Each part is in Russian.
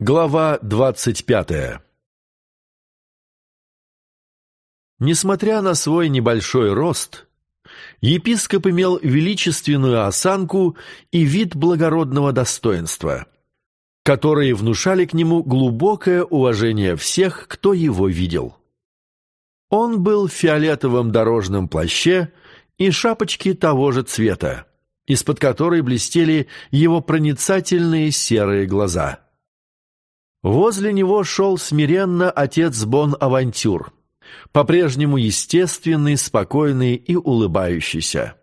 Глава двадцать пятая Несмотря на свой небольшой рост, епископ имел величественную осанку и вид благородного достоинства, которые внушали к нему глубокое уважение всех, кто его видел. Он был в фиолетовом дорожном плаще и шапочке того же цвета, из-под которой блестели его проницательные серые глаза. Возле него шел смиренно отец Бон-Авантюр – по-прежнему естественный, спокойный и улыбающийся.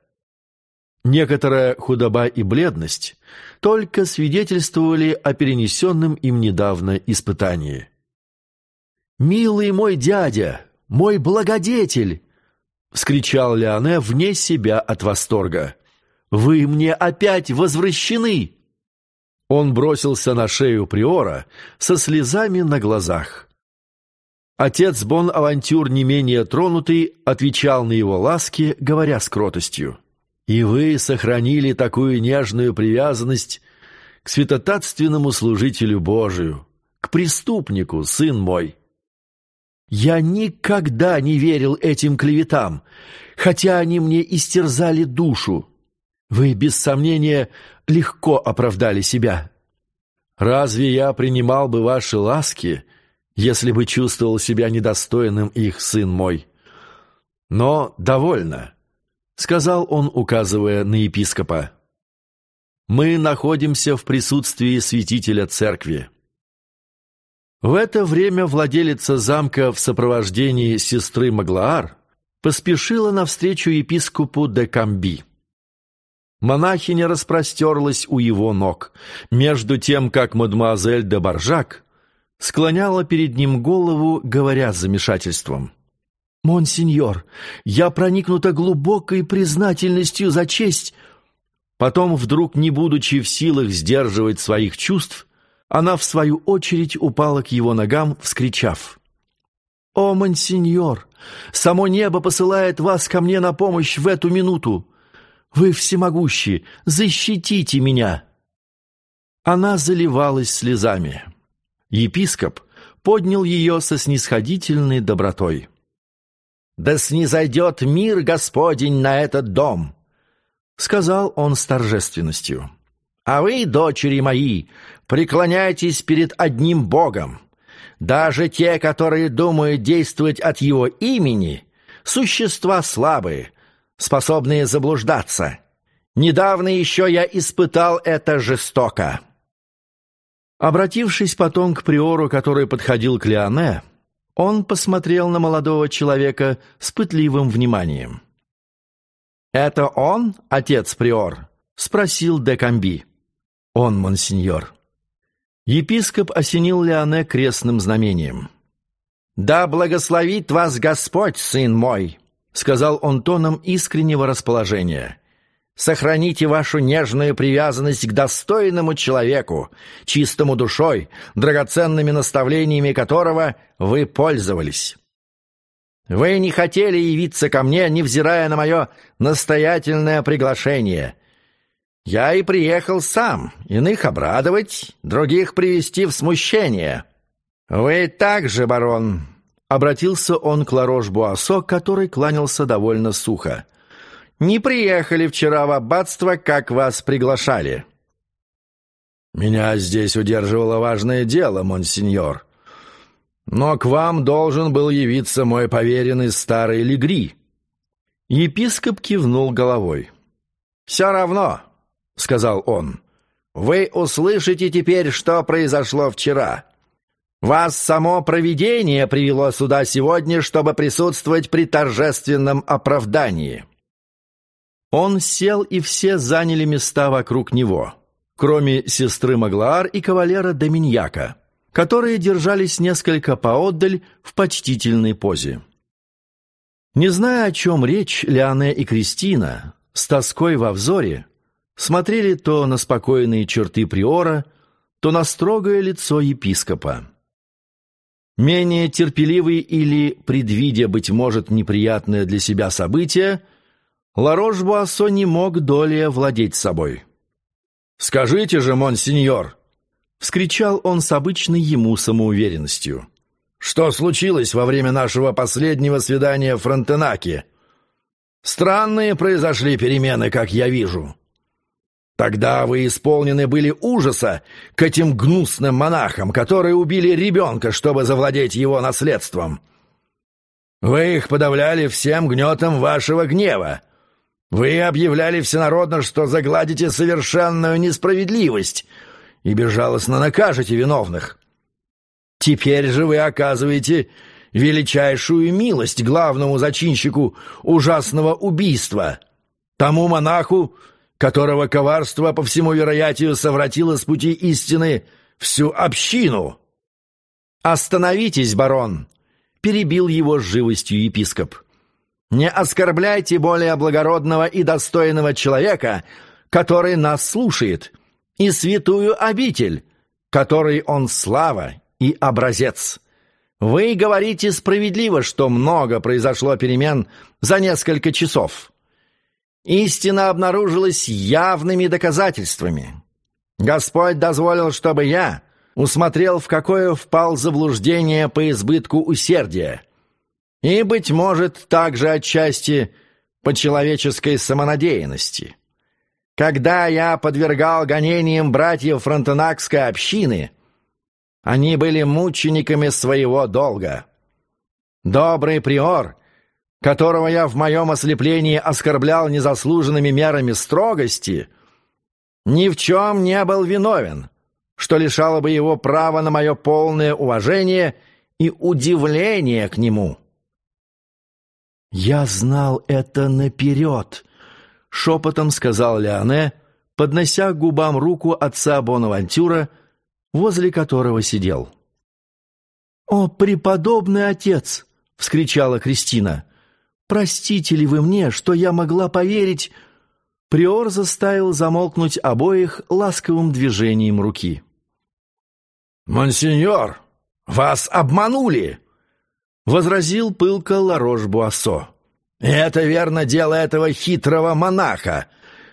Некоторая худоба и бледность только свидетельствовали о перенесенном им недавно испытании. «Милый мой дядя, мой благодетель!» — вскричал Леоне вне себя от восторга. «Вы мне опять возвращены!» Он бросился на шею Приора со слезами на глазах. Отец Бон-Авантюр, не менее тронутый, отвечал на его ласки, говоря с кротостью. «И вы сохранили такую нежную привязанность к святотатственному служителю Божию, к преступнику, сын мой». «Я никогда не верил этим клеветам, хотя они мне истерзали душу. Вы, без сомнения, легко оправдали себя». «Разве я принимал бы ваши ласки?» если бы чувствовал себя недостойным их, сын мой. Но довольно, — сказал он, указывая на епископа. Мы находимся в присутствии святителя церкви. В это время владелица замка в сопровождении сестры Маглаар поспешила навстречу епископу де Камби. Монахиня распростерлась у его ног, между тем, как мадемуазель де Баржак склоняла перед ним голову, говоря с замешательством. «Монсеньор, я проникнута глубокой признательностью за честь». Потом, вдруг не будучи в силах сдерживать своих чувств, она, в свою очередь, упала к его ногам, вскричав. «О, монсеньор, само небо посылает вас ко мне на помощь в эту минуту! Вы всемогущи, защитите меня!» Она заливалась слезами. Епископ поднял ее со снисходительной добротой. «Да снизойдет мир Господень на этот дом!» — сказал он с торжественностью. «А вы, дочери мои, преклоняйтесь перед одним Богом. Даже те, которые думают действовать от Его имени, существа слабые, способные заблуждаться. Недавно еще я испытал это жестоко». Обратившись потом к приору, который подходил к Леоне, он посмотрел на молодого человека с пытливым вниманием. «Это он, отец приор?» — спросил де Камби. «Он, монсеньор». Епископ осенил Леоне крестным знамением. «Да благословит вас Господь, сын мой!» — сказал он тоном искреннего расположения. Сохраните вашу нежную привязанность к достойному человеку, чистому душой, драгоценными наставлениями которого вы пользовались. Вы не хотели явиться ко мне, невзирая на мое настоятельное приглашение. Я и приехал сам, иных обрадовать, других привести в смущение. Вы также, барон, — обратился он к Ларош-Буассо, который кланялся довольно сухо не приехали вчера в аббатство, как вас приглашали». «Меня здесь удерживало важное дело, монсеньор. Но к вам должен был явиться мой поверенный старый Легри». Епископ кивнул головой. «Все равно», — сказал он, — «вы услышите теперь, что произошло вчера. Вас само провидение привело сюда сегодня, чтобы присутствовать при торжественном оправдании». Он сел, и все заняли места вокруг него, кроме сестры Маглаар и кавалера Доминьяка, которые держались несколько поотдаль в почтительной позе. Не зная, о чем речь, Леоне и Кристина, с тоской во взоре, смотрели то на спокойные черты приора, то на строгое лицо епископа. Менее терпеливый или, предвидя, быть может, неприятное для себя событие, Ларош-Буассо не мог долее владеть собой. «Скажите же, монсеньор», — вскричал он с обычной ему самоуверенностью. «Что случилось во время нашего последнего свидания в Фронтенаке? Странные произошли перемены, как я вижу. Тогда вы исполнены были ужаса к этим гнусным монахам, которые убили ребенка, чтобы завладеть его наследством. Вы их подавляли всем гнетом вашего гнева. Вы объявляли всенародно, что загладите совершенную несправедливость и безжалостно накажете виновных. Теперь же вы оказываете величайшую милость главному зачинщику ужасного убийства, тому монаху, которого коварство, по всему вероятию, совратило с пути истины всю общину. «Остановитесь, барон!» — перебил его живостью епископ. «Не оскорбляйте более благородного и достойного человека, который нас слушает, и святую обитель, которой он слава и образец. Вы говорите справедливо, что много произошло перемен за несколько часов. Истина обнаружилась явными доказательствами. Господь дозволил, чтобы я усмотрел, в какое впал заблуждение по избытку усердия. И, быть может, также отчасти по человеческой самонадеянности. Когда я подвергал гонениям братьев фронтенакской общины, они были мучениками своего долга. Добрый приор — которого я в моем ослеплении оскорблял незаслуженными мерами строгости, ни в чем не был виновен, что лишало бы его права на мое полное уважение и удивление к нему. «Я знал это наперед», — шепотом сказал Леоне, поднося к губам руку отца Бонавантюра, возле которого сидел. «О, преподобный отец!» — вскричала Кристина. «Простите ли вы мне, что я могла поверить...» Приор заставил замолкнуть обоих ласковым движением руки. «Монсеньор, вас обманули!» — возразил пылко Ларош-Буассо. «Это верно дело этого хитрого монаха,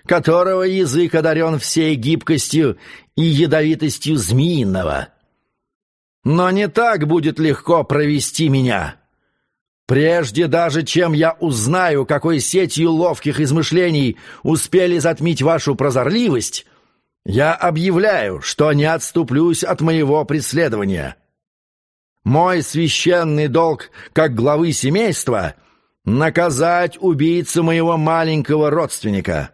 которого язык одарен всей гибкостью и ядовитостью змеиного. Но не так будет легко провести меня. Прежде даже, чем я узнаю, какой сетью ловких измышлений успели затмить вашу прозорливость, я объявляю, что не отступлюсь от моего преследования. Мой священный долг, как главы семейства, наказать убийцу моего маленького родственника.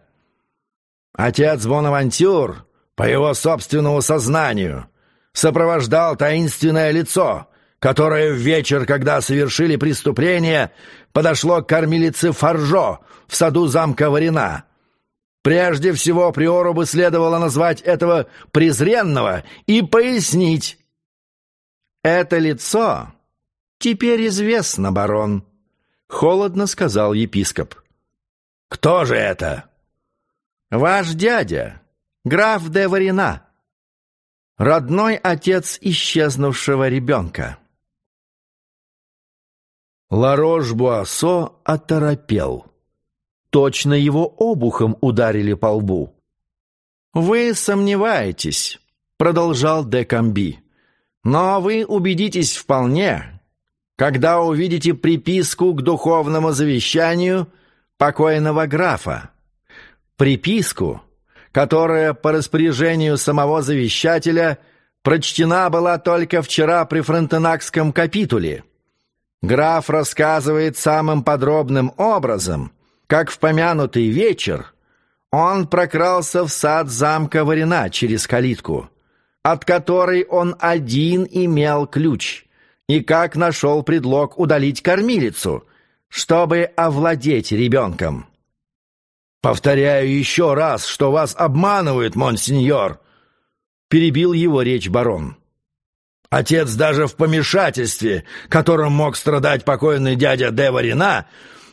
Отец Бонавантюр, по его собственному сознанию, сопровождал таинственное лицо — которое в вечер, когда совершили преступление, подошло к кормилице Фаржо в саду замка Варина. Прежде всего, приору бы следовало назвать этого презренного и пояснить. «Это лицо теперь известно, барон», — холодно сказал епископ. «Кто же это?» «Ваш дядя, граф де Варина, родной отец исчезнувшего ребенка». Ларош-Буассо оторопел. Точно его обухом ударили по лбу. «Вы сомневаетесь», — продолжал де Камби. «Но вы убедитесь вполне, когда увидите приписку к духовному завещанию покойного графа. Приписку, которая по распоряжению самого завещателя прочтена была только вчера при фронтенакском капитуле». Граф рассказывает самым подробным образом, как в помянутый вечер он прокрался в сад замка Варина через калитку, от которой он один имел ключ, и как нашел предлог удалить кормилицу, чтобы овладеть ребенком. «Повторяю еще раз, что вас обманывают, монсеньор!» перебил его речь барон. Отец даже в помешательстве, которым мог страдать покойный дядя Деварина,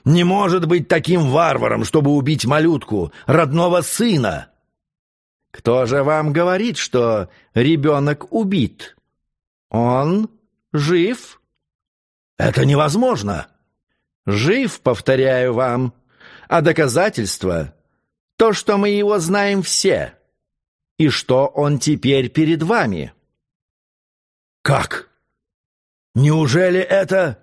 не может быть таким варваром, чтобы убить малютку, родного сына. Кто же вам говорит, что ребенок убит? Он жив? Это невозможно. Жив, повторяю вам. А доказательство — то, что мы его знаем все. и что он теперь перед вами». «Как? Неужели это...»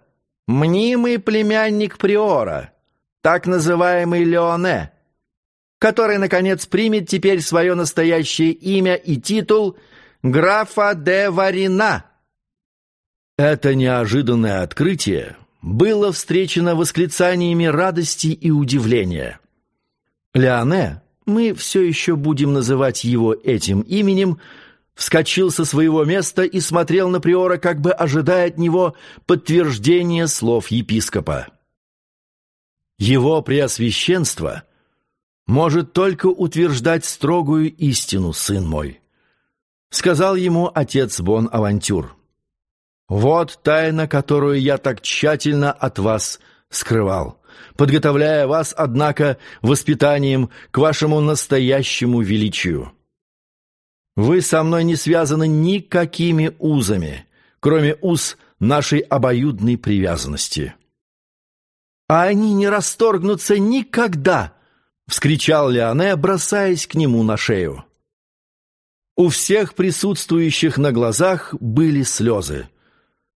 «Мнимый племянник Приора, так называемый Леоне, который, наконец, примет теперь свое настоящее имя и титул графа де Варина». Это неожиданное открытие было встречено восклицаниями радости и удивления. Леоне, мы все еще будем называть его этим именем, вскочил со своего места и смотрел на приора, как бы ожидая от него подтверждения слов епископа. Его преосвященство может только утверждать строгую истину, сын мой, сказал ему отец Бон Авантюр. Вот тайна, которую я так тщательно от вас скрывал, подготовляя вас, однако, воспитанием к вашему настоящему величию. Вы со мной не связаны никакими узами, кроме уз нашей обоюдной привязанности. А они не расторгнутся никогда, — вскричал Леоне, бросаясь к нему на шею. У всех присутствующих на глазах были слезы.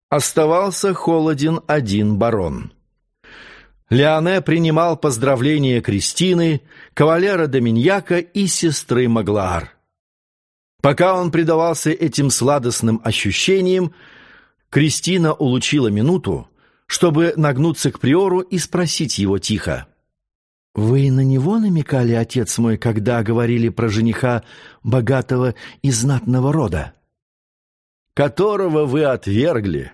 Оставался холоден один барон. Леоне принимал поздравления Кристины, кавалера Доминьяка и сестры Маглаар. Пока он предавался этим сладостным ощущениям, Кристина улучила минуту, чтобы нагнуться к приору и спросить его тихо. «Вы на него намекали, отец мой, когда говорили про жениха богатого и знатного рода?» «Которого вы отвергли,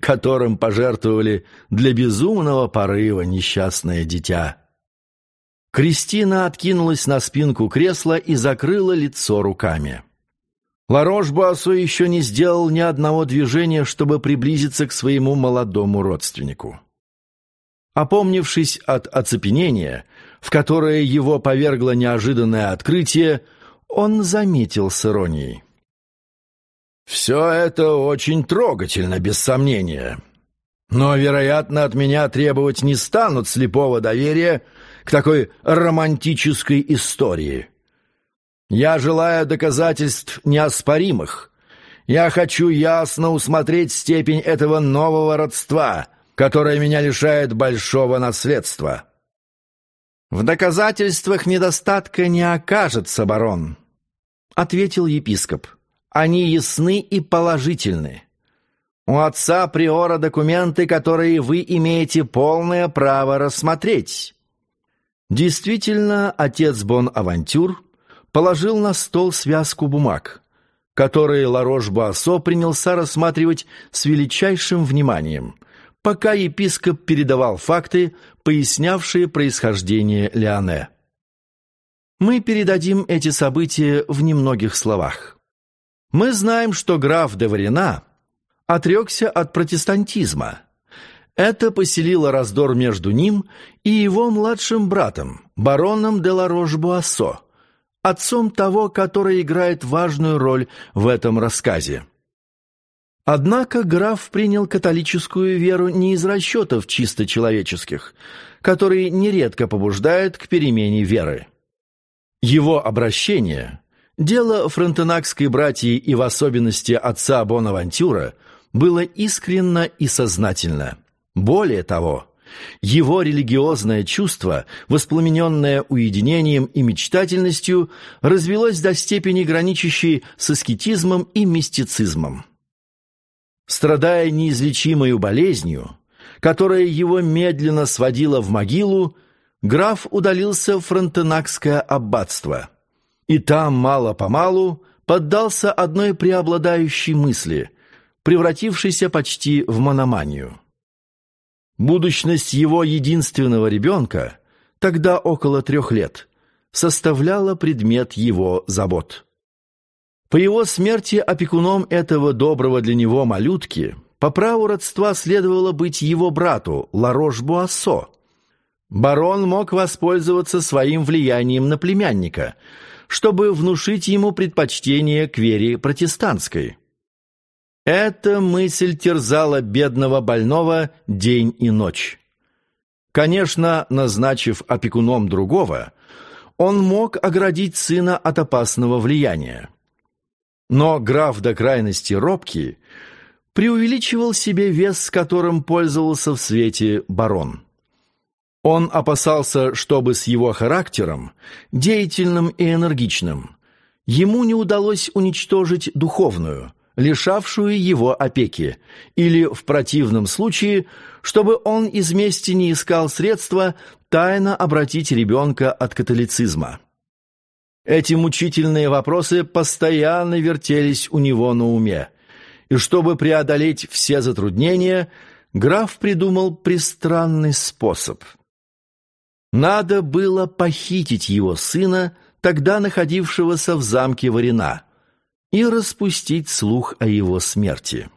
которым пожертвовали для безумного порыва несчастное дитя». Кристина откинулась на спинку кресла и закрыла лицо руками. Ларош-Буассо еще не сделал ни одного движения, чтобы приблизиться к своему молодому родственнику. Опомнившись от оцепенения, в которое его повергло неожиданное открытие, он заметил с иронией. «Все это очень трогательно, без сомнения. Но, вероятно, от меня требовать не станут слепого доверия к такой романтической истории». Я желаю доказательств неоспоримых. Я хочу ясно усмотреть степень этого нового родства, которое меня лишает большого наследства». «В доказательствах недостатка не окажется, барон», — ответил епископ. «Они ясны и положительны. У отца приора документы, которые вы имеете полное право рассмотреть». Действительно, отец Бон-Авантюр положил на стол связку бумаг, которые Ларош-Буассо принялся рассматривать с величайшим вниманием, пока епископ передавал факты, пояснявшие происхождение Леоне. Мы передадим эти события в немногих словах. Мы знаем, что граф де Варина отрекся от протестантизма. Это поселило раздор между ним и его младшим братом, бароном де Ларош-Буассо, отцом того, который играет важную роль в этом рассказе. Однако граф принял католическую веру не из расчетов чисто человеческих, которые нередко побуждают к перемене веры. Его обращение, дело фронтенакской братьи и в особенности отца Бонавантюра, было искренно и сознательно. Более того, его религиозное чувство, воспламененное уединением и мечтательностью, развелось до степени граничащей с аскетизмом и мистицизмом. Страдая неизлечимой болезнью, которая его медленно сводила в могилу, граф удалился в фронтенакское аббатство. И там, мало-помалу, поддался одной преобладающей мысли, превратившейся почти в мономанию. Будущность его единственного ребенка, тогда около трех лет, составляла предмет его забот. По его смерти опекуном этого доброго для него малютки по праву родства следовало быть его брату Ларош-Буассо. Барон мог воспользоваться своим влиянием на племянника, чтобы внушить ему предпочтение к вере протестантской. Эта мысль терзала бедного больного день и ночь. Конечно, назначив опекуном другого, он мог оградить сына от опасного влияния. Но граф до крайности робкий преувеличивал себе вес, с которым пользовался в свете барон. Он опасался, чтобы с его характером, деятельным и энергичным, ему не удалось уничтожить духовную, лишавшую его опеки, или, в противном случае, чтобы он из мести не искал средства тайно обратить ребенка от католицизма. Эти мучительные вопросы постоянно вертелись у него на уме, и чтобы преодолеть все затруднения, граф придумал пристранный способ. Надо было похитить его сына, тогда находившегося в замке Варина, и распустить слух о его смерти.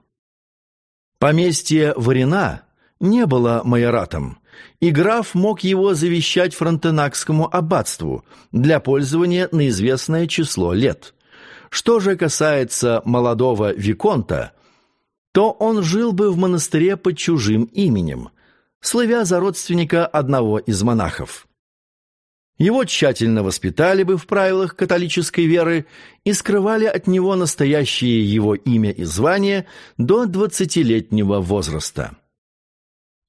Поместье Варина не было майоратом, и граф мог его завещать фронтенакскому аббатству для пользования на известное число лет. Что же касается молодого Виконта, то он жил бы в монастыре под чужим именем, слывя за родственника одного из монахов. Его тщательно воспитали бы в правилах католической веры и скрывали от него настоящее его имя и звание до двадцатилетнего возраста.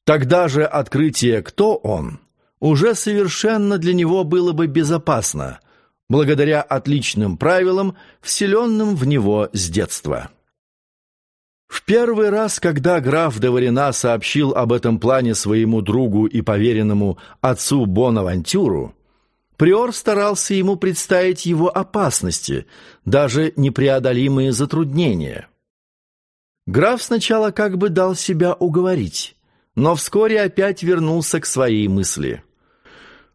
Тогда же открытие «кто он» уже совершенно для него было бы безопасно, благодаря отличным правилам, вселенным в него с детства. В первый раз, когда граф де Варина сообщил об этом плане своему другу и поверенному отцу Бонавантюру, приор старался ему представить его опасности, даже непреодолимые затруднения. Граф сначала как бы дал себя уговорить, но вскоре опять вернулся к своей мысли.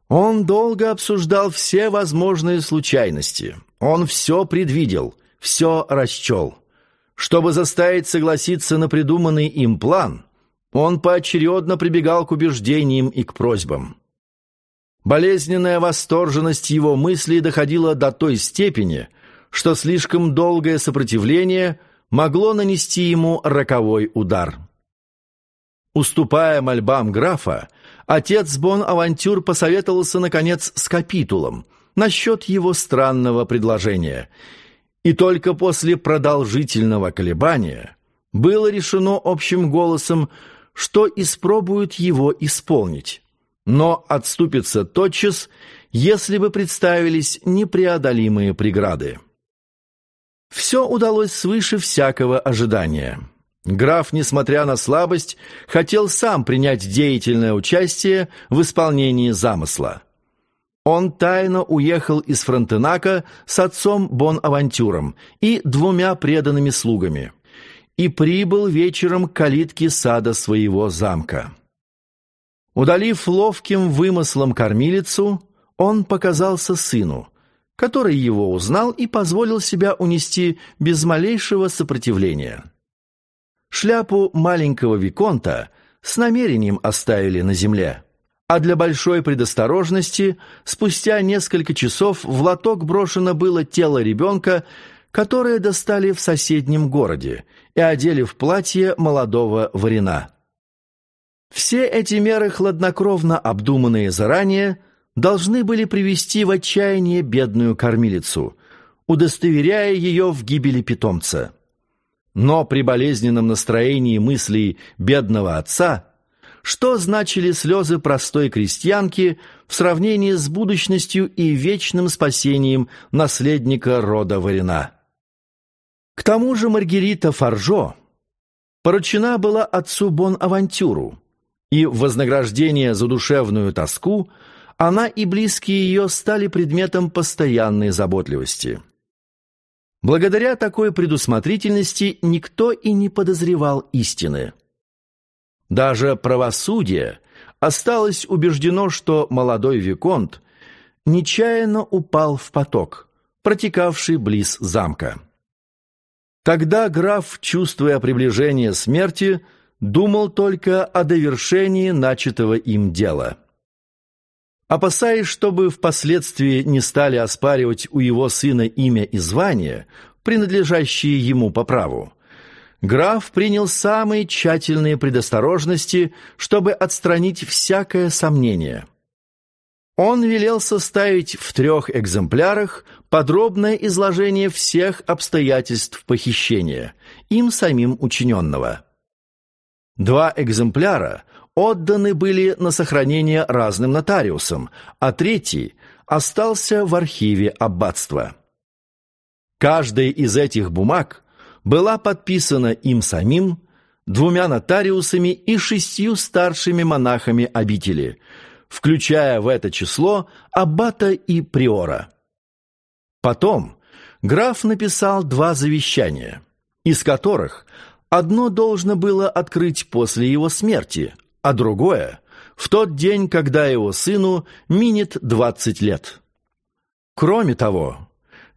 Он долго обсуждал все возможные случайности. Он все предвидел, все расчел. Чтобы заставить согласиться на придуманный им план, он поочередно прибегал к убеждениям и к просьбам. Болезненная восторженность его мыслей доходила до той степени, что слишком долгое сопротивление могло нанести ему роковой удар. Уступая мольбам графа, отец Бон-Авантюр посоветовался, наконец, с капитулом насчет его странного предложения. И только после продолжительного колебания было решено общим голосом, что испробуют его исполнить, но отступится тотчас, если бы представились непреодолимые преграды. Все удалось свыше всякого ожидания. Граф, несмотря на слабость, хотел сам принять деятельное участие в исполнении замысла. Он тайно уехал из Фронтенака с отцом Бон-Авантюром и двумя преданными слугами и прибыл вечером к калитке сада своего замка. Удалив ловким вымыслом кормилицу, он показался сыну, который его узнал и позволил себя унести без малейшего сопротивления. Шляпу маленького Виконта с намерением оставили на земле. А для большой предосторожности спустя несколько часов в лоток брошено было тело ребенка, которое достали в соседнем городе и одели в платье молодого варена. Все эти меры, хладнокровно обдуманные заранее, должны были привести в отчаяние бедную кормилицу, удостоверяя ее в гибели питомца. Но при болезненном настроении мыслей бедного отца что значили слезы простой крестьянки в сравнении с будущностью и вечным спасением наследника рода Варина? К тому же Маргарита Фаржо поручена была отцу Бон-Авантюру, и вознаграждение за душевную тоску она и близкие ее стали предметом постоянной заботливости. Благодаря такой предусмотрительности никто и не подозревал истины. Даже правосудие осталось убеждено, что молодой Виконт нечаянно упал в поток, протекавший близ замка. Тогда граф, чувствуя приближение смерти, думал только о довершении начатого им дела – Опасаясь, чтобы впоследствии не стали оспаривать у его сына имя и звание, принадлежащие ему по праву, граф принял самые тщательные предосторожности, чтобы отстранить всякое сомнение. он велел составить в трех экземплярах подробное изложение всех обстоятельств похищения, им самим учиненного. Два экземпляра отданы были на сохранение разным нотариусам, а третий остался в архиве аббатства. Каждая из этих бумаг была подписана им самим, двумя нотариусами и шестью старшими монахами обители, включая в это число аббата и приора. Потом граф написал два завещания, из которых одно должно было открыть после его смерти, а другое — в тот день, когда его сыну минет двадцать лет. Кроме того,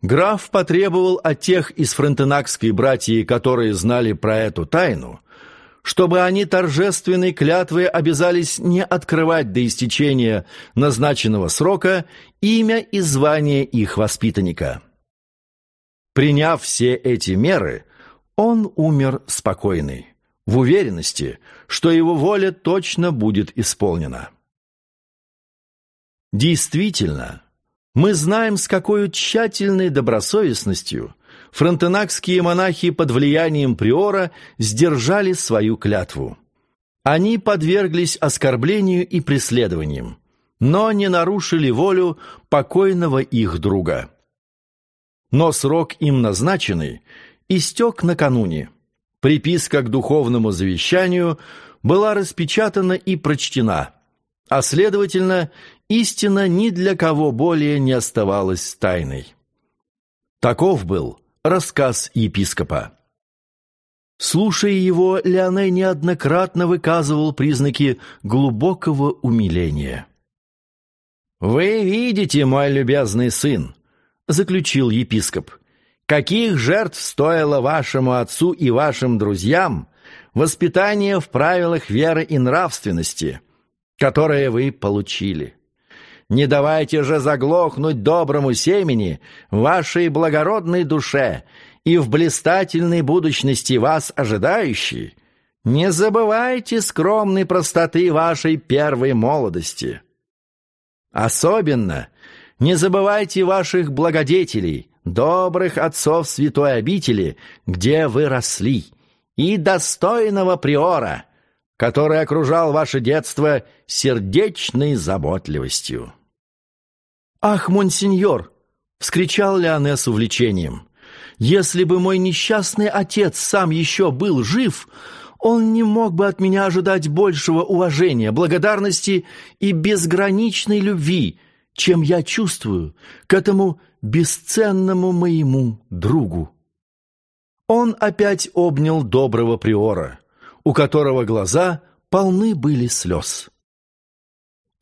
граф потребовал от тех из фронтенакской братьи, которые знали про эту тайну, чтобы они торжественной клятвой обязались не открывать до истечения назначенного срока имя и звание их воспитанника. Приняв все эти меры, он умер спокойный, в уверенности, что его воля точно будет исполнена. Действительно, мы знаем, с какой тщательной добросовестностью фронтенакские монахи под влиянием приора сдержали свою клятву. Они подверглись оскорблению и преследованиям, но не нарушили волю покойного их друга. Но срок им назначенный истек накануне. Приписка к духовному завещанию была распечатана и прочтена, а, следовательно, истина ни для кого более не оставалась тайной. Таков был рассказ епископа. Слушая его, Леоне неоднократно выказывал признаки глубокого умиления. «Вы видите, мой любезный сын», — заключил епископ, «каких жертв стоило вашему отцу и вашим друзьям воспитание в правилах веры и нравственности, которое вы получили». Не давайте же заглохнуть доброму семени вашей благородной душе и в блистательной будущности вас ожидающей. Не забывайте скромной простоты вашей первой молодости. Особенно не забывайте ваших благодетелей, добрых отцов святой обители, где вы росли, и достойного приора, который окружал ваше детство сердечной заботливостью. «Ах, монсеньор!» — вскричал Леоне с увлечением. «Если бы мой несчастный отец сам еще был жив, он не мог бы от меня ожидать большего уважения, благодарности и безграничной любви, чем я чувствую к этому бесценному моему другу». Он опять обнял доброго приора, у которого глаза полны были слез.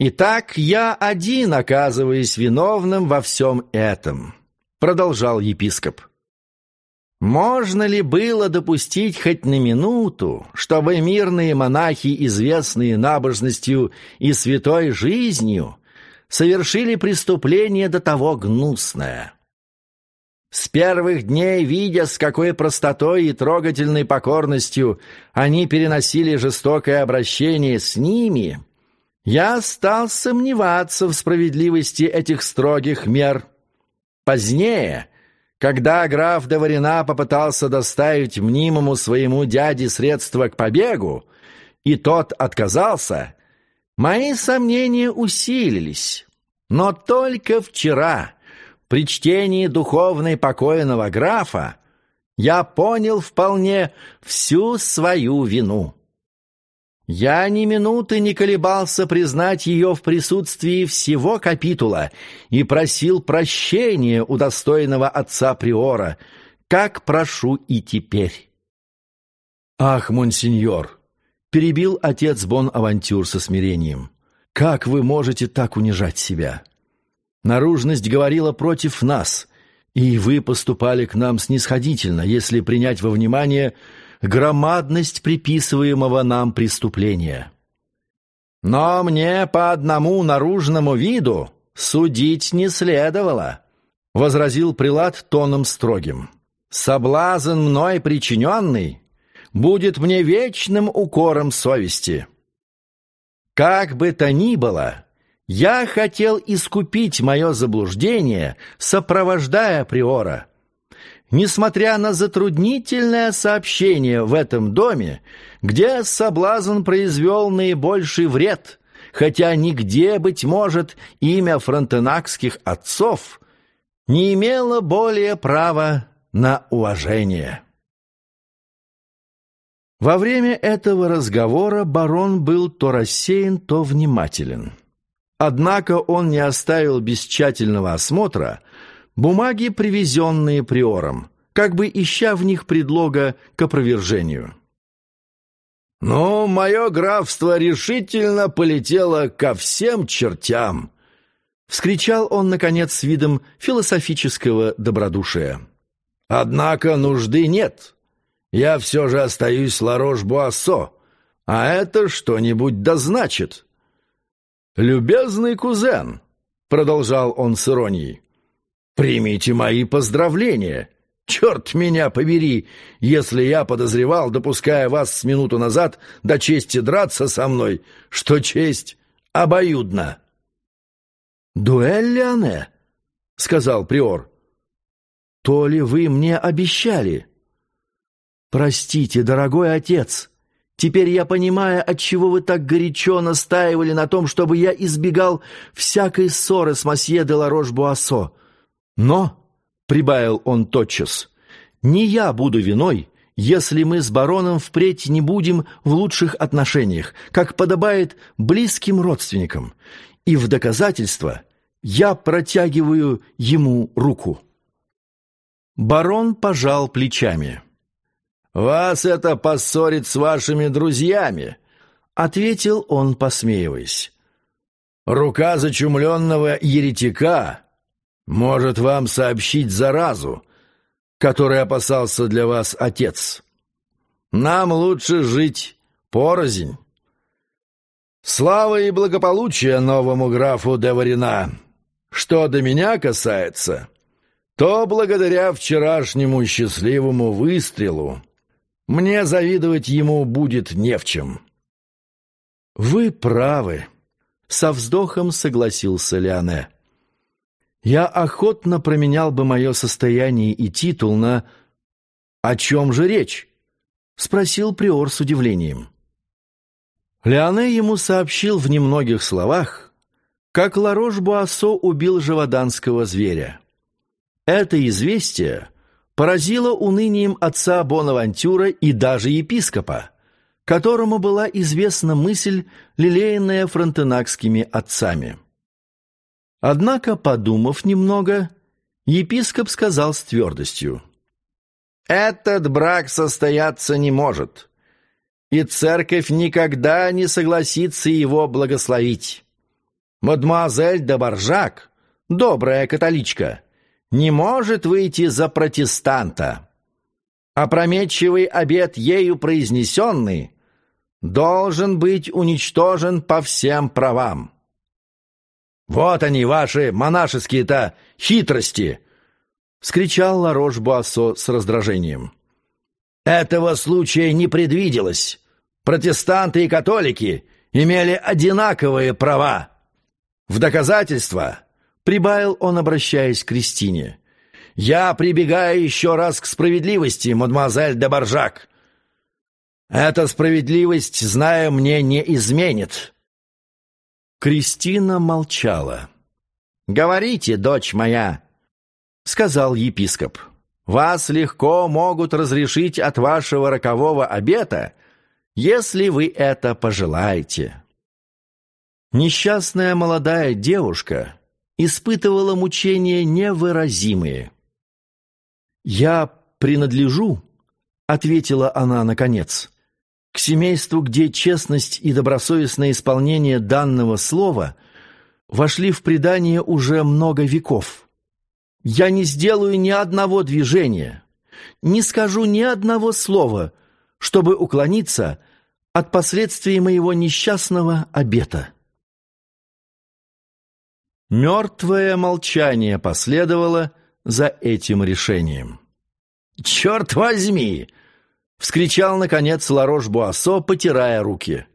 «Итак, я один оказываюсь виновным во всем этом», — продолжал епископ. «Можно ли было допустить хоть на минуту, чтобы мирные монахи, известные набожностью и святой жизнью, совершили преступление до того гнусное?» С первых дней, видя, с какой простотой и трогательной покорностью они переносили жестокое обращение с ними, я стал сомневаться в справедливости этих строгих мер. Позднее, когда граф Доварина попытался доставить мнимому своему дяде средства к побегу, и тот отказался, мои сомнения усилились. Но только вчера, при чтении духовной покойного графа, я понял вполне всю свою вину. Я ни минуты не колебался признать ее в присутствии всего капитула и просил прощения у достойного отца Приора, как прошу и теперь. «Ах, монсеньор!» — перебил отец Бон-Авантюр со смирением. «Как вы можете так унижать себя? Наружность говорила против нас, и вы поступали к нам снисходительно, если принять во внимание громадность приписываемого нам преступления. Но мне по одному наружному виду судить не следовало, возразил прилад тоном строгим. Соблазн мной причиненный будет мне вечным укором совести. Как бы то ни было, Я хотел искупить мое заблуждение, сопровождая Приора. Несмотря на затруднительное сообщение в этом доме, где соблазн произвел наибольший вред, хотя нигде, быть может, имя фронтенакских отцов не имело более права на уважение. Во время этого разговора барон был то рассеян, то внимателен. Однако он не оставил без тщательного осмотра бумаги, привезенные приором, как бы ища в них предлога к опровержению. «Ну, мое графство решительно полетело ко всем чертям!» — вскричал он, наконец, с видом философического добродушия. «Однако нужды нет. Я все же остаюсь Ларош-Буассо, а это что-нибудь да значит». «Любезный кузен», — продолжал он с иронией, — «примите мои поздравления. Черт меня побери, если я подозревал, допуская вас с минуту назад до чести драться со мной, что честь обоюдна». «Дуэль, Леоне?» — сказал приор. «То ли вы мне обещали?» «Простите, дорогой отец», Теперь я понимаю, отчего вы так горячо настаивали на том, чтобы я избегал всякой ссоры с мосье де Ларош-Буассо. Но, — прибавил он тотчас, — не я буду виной, если мы с бароном впредь не будем в лучших отношениях, как подобает близким родственникам, и в доказательство я протягиваю ему руку». Барон пожал плечами. «Вас это поссорит с вашими друзьями», — ответил он, посмеиваясь. «Рука зачумленного еретика может вам сообщить заразу, которой опасался для вас отец. Нам лучше жить порознь. Слава и благополучие новому графу Деварина. Что до меня касается, то благодаря вчерашнему счастливому выстрелу мне завидовать ему будет не в чем». «Вы правы», — со вздохом согласился Леоне. «Я охотно променял бы мое состояние и титул на...» «О чем же речь?» — спросил Приор с удивлением. Леоне ему сообщил в немногих словах, как Ларош-Буассо убил живоданского зверя. Это известие поразило унынием отца Бонавантюра и даже епископа, которому была известна мысль, лелеянная фронтенакскими отцами. Однако, подумав немного, епископ сказал с твердостью, «Этот брак состояться не может, и церковь никогда не согласится его благословить. Мадемуазель де Баржак, добрая католичка, — не может выйти за протестанта. Опрометчивый обет ею произнесенный должен быть уничтожен по всем правам. «Вот они, ваши монашеские-то хитрости!» — вскричал Ларош-Буассо с раздражением. «Этого случая не предвиделось. Протестанты и католики имели одинаковые права. В доказательство Прибавил он, обращаясь к Кристине. «Я прибегаю еще раз к справедливости, мадемуазель де Баржак. Эта справедливость, зная мне, не изменит». Кристина молчала. «Говорите, дочь моя», — сказал епископ. «Вас легко могут разрешить от вашего рокового обета, если вы это пожелаете». Несчастная молодая девушка испытывала мучения невыразимые. «Я принадлежу», — ответила она наконец, «к семейству, где честность и добросовестное исполнение данного слова вошли в предание уже много веков. Я не сделаю ни одного движения, не скажу ни одного слова, чтобы уклониться от последствий моего несчастного обета». Мертвое молчание последовало за этим решением. «Черт возьми!» — вскричал, наконец, Ларош-Буассо, потирая руки.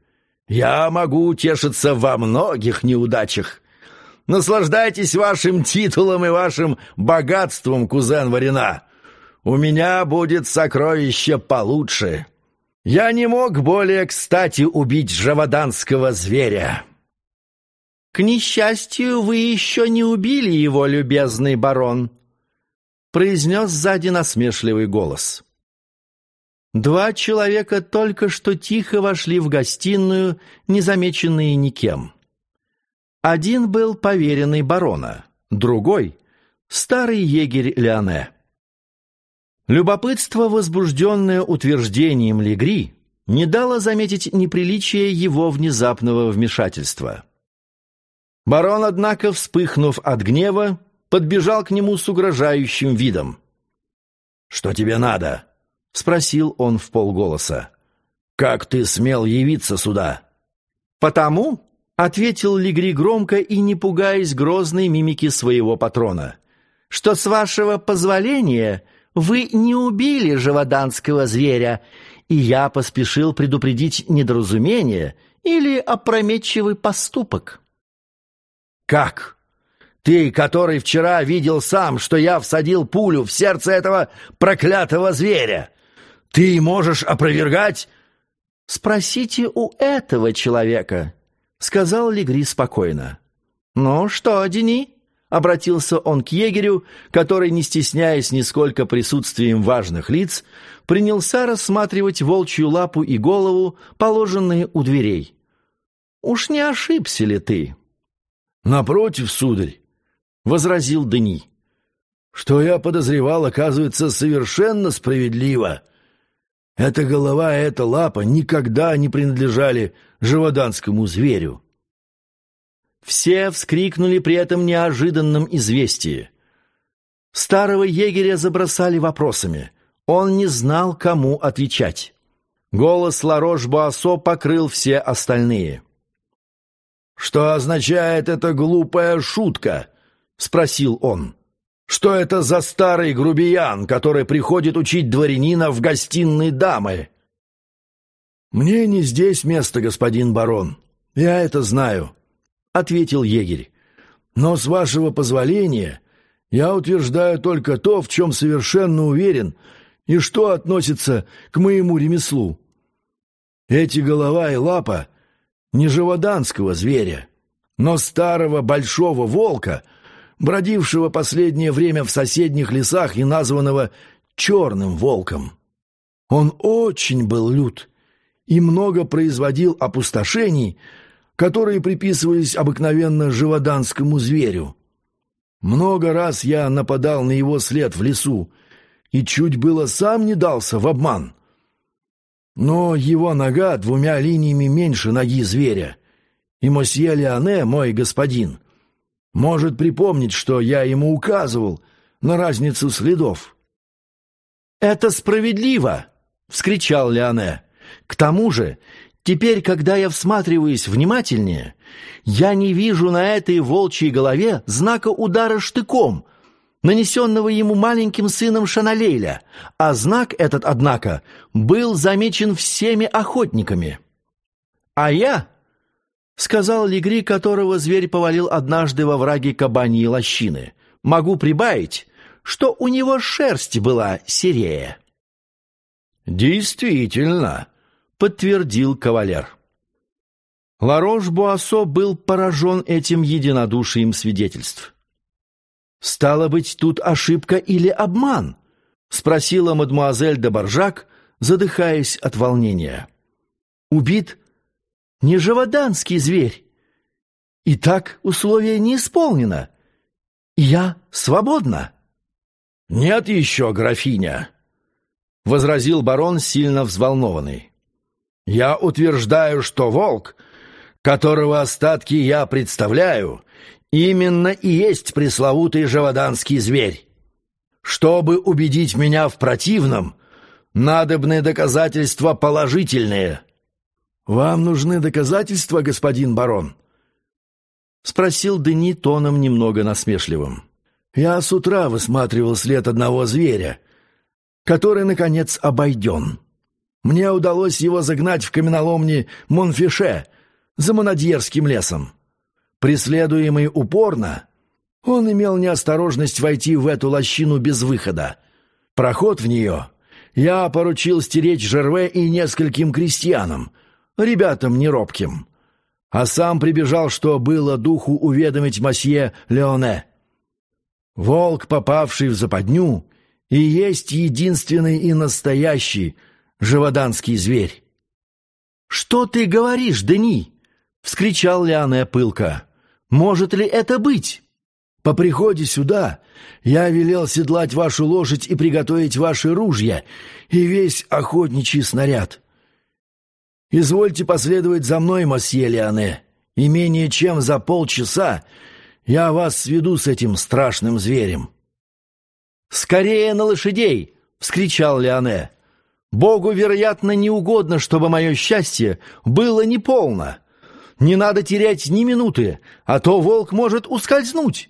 «Я могу утешиться во многих неудачах, Наслаждайтесь вашим титулом и вашим богатством, кузен Варина. У меня будет сокровище получше. Я не мог более кстати убить жаваданского зверя». «К несчастью, вы еще не убили его, любезный барон», произнес сзади насмешливый голос. Два человека только что тихо вошли в гостиную, незамеченные никем. Один был поверенный барона, другой — старый егерь Леоне. Любопытство, возбужденное утверждением Легри, не дало заметить неприличие его внезапного вмешательства. Барон, однако, вспыхнув от гнева, подбежал к нему с угрожающим видом. «Что тебе надо?» — спросил он в полголоса. «Как ты смел явиться сюда?» «Потому», — ответил Легри громко и не пугаясь грозной мимики своего патрона, «что с вашего позволения вы не убили живоданского зверя, и я поспешил предупредить недоразумение или опрометчивый поступок». «Как? Ты, который вчера видел сам, что я всадил пулю в сердце этого проклятого зверя, ты можешь опровергать?» «Спросите у этого человека», — сказал Легри спокойно. «Ну что, Дени?» — обратился он к егерю, который, не стесняясь нисколько присутствием важных лиц, принялся рассматривать волчью лапу и голову, положенные у дверей. «Уж не ошибся ли ты?» «Напротив, сударь», — возразил Дени, — «что я подозревал, оказывается совершенно справедливо. Эта голова и эта лапа никогда не принадлежали живоданскому зверю». Все вскрикнули при этом неожиданном известии. Старого егеря забросали вопросами. Он не знал, кому отвечать. Голос Ларош-Буассо покрыл все остальные. «Что означает эта глупая шутка?» — спросил он. «Что это за старый грубиян, который приходит учить дворянина в гостиной дамы?» «Мне не здесь место, господин барон. Я это знаю», — ответил егерь. «Но с вашего позволения я утверждаю только то, в чем совершенно уверен и что относится к моему ремеслу. Эти голова и лапа не живоданского зверя, но старого большого волка, бродившего последнее время в соседних лесах и названного «черным волком». Он очень был лют и много производил опустошений, которые приписывались обыкновенно живоданскому зверю. Много раз я нападал на его след в лесу и чуть было сам не дался в обман. Но его нога двумя линиями меньше ноги зверя, и мосье Леоне, мой господин, может припомнить, что я ему указывал на разницу следов. «Это справедливо!» — вскричал Леоне. «К тому же, теперь, когда я всматриваюсь внимательнее, я не вижу на этой волчьей голове знака удара штыком, нанесенного ему маленьким сыном Шаналейля, а знак этот, однако, был замечен всеми охотниками. «А я», — сказал Легри, которого зверь повалил однажды во враге кабаньи лощины, — «могу прибавить, что у него шерсть была серее». «Действительно», — подтвердил кавалер. Ларош-Буассо был поражен этим единодушием свидетельств. «Стало быть, тут ошибка или обман?» — спросила мадемуазель де Баржак, задыхаясь от волнения. «Убит не живоданский зверь. Итак, условие не исполнено. Я свободна». «Нет еще, графиня», — возразил барон, сильно взволнованный. «Я утверждаю, что волк, которого остатки я представляю, именно и есть пресловутый живоданский зверь. Чтобы убедить меня в противном, надобны доказательства положительные. Вам нужны доказательства, господин барон? Спросил Дени тоном немного насмешливым. Я с утра высматривал след одного зверя, который, наконец, обойден. Мне удалось его загнать в каменоломни Монфише за Монадьерским лесом. Преследуемый упорно, он имел неосторожность войти в эту лощину без выхода. Проход в нее я поручил стеречь Жерве и нескольким крестьянам, ребятам неробким, а сам прибежал, что было духу уведомить масье Леоне. Волк, попавший в западню, и есть единственный и настоящий живоданский зверь. «Что ты говоришь, Дени?» — вскричал Леоне пылко. «Может ли это быть?» По приходе сюда я велел седлать вашу лошадь и приготовить ваши ружья и весь охотничий снаряд. Извольте последовать за мной, мосье Леоне, и менее чем за полчаса я вас сведу с этим страшным зверем». «Скорее на лошадей!» — вскричал Леоне. «Богу, вероятно, не угодно, чтобы мое счастье было неполно. Не надо терять ни минуты, а то волк может ускользнуть».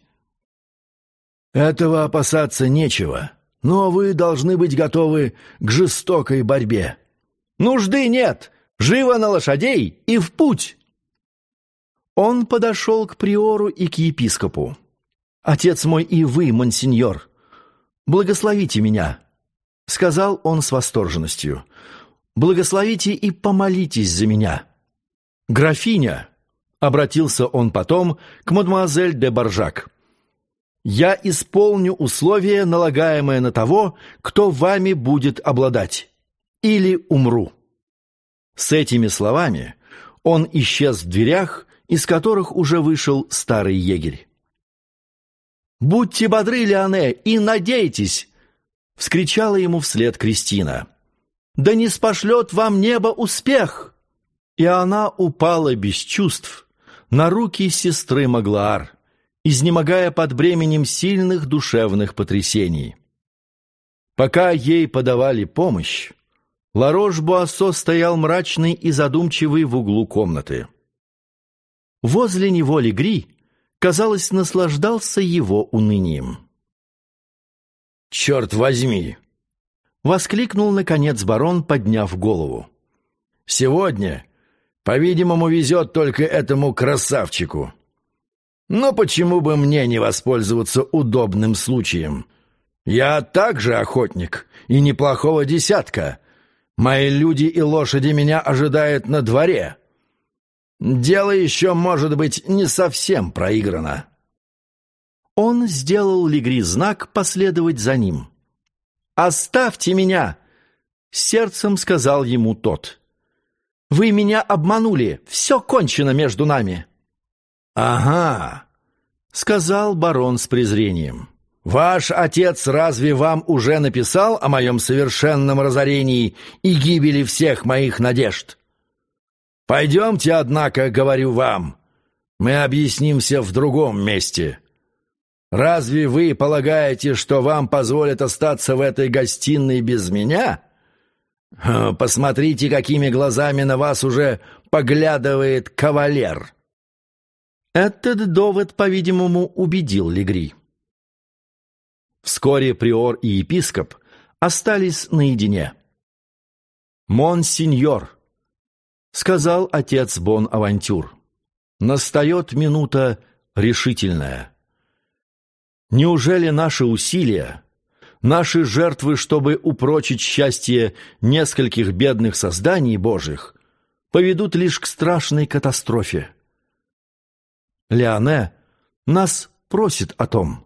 Этого опасаться нечего, но вы должны быть готовы к жестокой борьбе. Нужды нет, живо на лошадей и в путь. Он подошел к приору и к епископу. «Отец мой и вы, монсеньор, благословите меня», — сказал он с восторженностью. «Благословите и помолитесь за меня». «Графиня», — обратился он потом к мадемуазель де Баржак, — я исполню условие, налагаемое на того, кто вами будет обладать, или умру». С этими словами он исчез в дверях, из которых уже вышел старый егерь. «Будьте бодры, Леоне, и надейтесь!» — вскричала ему вслед Кристина. «Да не спошлет вам небо успех!» И она упала без чувств на руки сестры Маглаар изнемогая под бременем сильных душевных потрясений. Пока ей подавали помощь, Ларош-Буассо стоял мрачный и задумчивый в углу комнаты. Возле него Легри, казалось, наслаждался его унынием. «Черт возьми!» — воскликнул, наконец, барон, подняв голову. «Сегодня, по-видимому, везет только этому красавчику. Но почему бы мне не воспользоваться удобным случаем? Я также охотник и неплохого десятка. Мои люди и лошади меня ожидают на дворе. Дело еще, может быть, не совсем проиграно». Он сделал Легри знак последовать за ним. «Оставьте меня!» — сердцем сказал ему тот. «Вы меня обманули, все кончено между нами». «Ага», — сказал барон с презрением. «Ваш отец разве вам уже написал о моем совершенном разорении и гибели всех моих надежд? Пойдемте, однако, говорю вам, мы объяснимся в другом месте. Разве вы полагаете, что вам позволят остаться в этой гостиной без меня? Посмотрите, какими глазами на вас уже поглядывает кавалер». Этот довод, по-видимому, убедил Легри. Вскоре приор и епископ остались наедине. «Монсеньор», — сказал отец Бон-Авантюр, — «настает минута решительная. Неужели наши усилия, наши жертвы, чтобы упрочить счастье нескольких бедных созданий Божьих, поведут лишь к страшной катастрофе?» Леоне нас просит о том.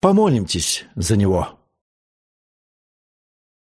Помолимтесь за него».